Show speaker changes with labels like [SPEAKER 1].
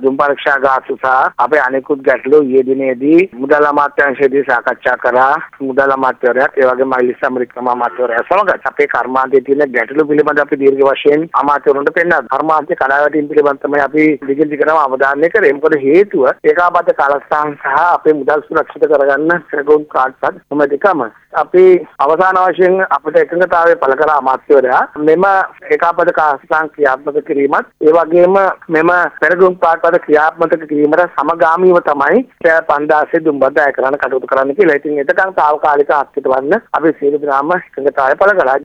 [SPEAKER 1] දුම් පරීක්ෂා ගාස්තු සහ අපේ අනෙකුත් ගැටලු ඊයේ දිනේදී මුදල් අමාත්‍යාංශයේදී සාකච්ඡා කරා. මුදල් අමාත්‍යවරයාත් ඒ වගේම අයිලිස් අමරිකම අමාත්‍යවරයා සමග අපේ කර්මාන්තයේ තියෙන ගැටලු පිළිබඳ අපි දීර්ඝ වශයෙන් අමාත්‍යවරුන්ට පෙන්වා කර්මාන්තයේ කඩාවැටීම් පිළිබඳ තමයි අපි දිගින් දිගටම අවධානය කරේ. මොකද හේතුව ඒකාබද්ධ කාලස්ථාන සහ අපේ මුදල් සුරක්ෂිත කරගන්න සෙනගුම් කාඩ්පත් මොම දෙකම අපි අවසාන වශයෙන් අපිට එකඟතාවය පළ කළ අමාත්‍යවරයා මෙම ඒකාබද්ධ කාලස්ථාන ක්‍රියාත්මක කිරීමත් ඒ වගේම මෙම පෙරගුම් කාඩ්පත් පද ක්‍රියාත්මක කිරීමට සමගාමීව තමයි පන්දාසේ දුම්බද්ද අය කරන්න කටයුතු කරන්න කියලා. ඉතින් එතකන් తాවකාලික අත්හිට වන්න අපි සියලු දෙනාම එකඟතාවය පළ කළා.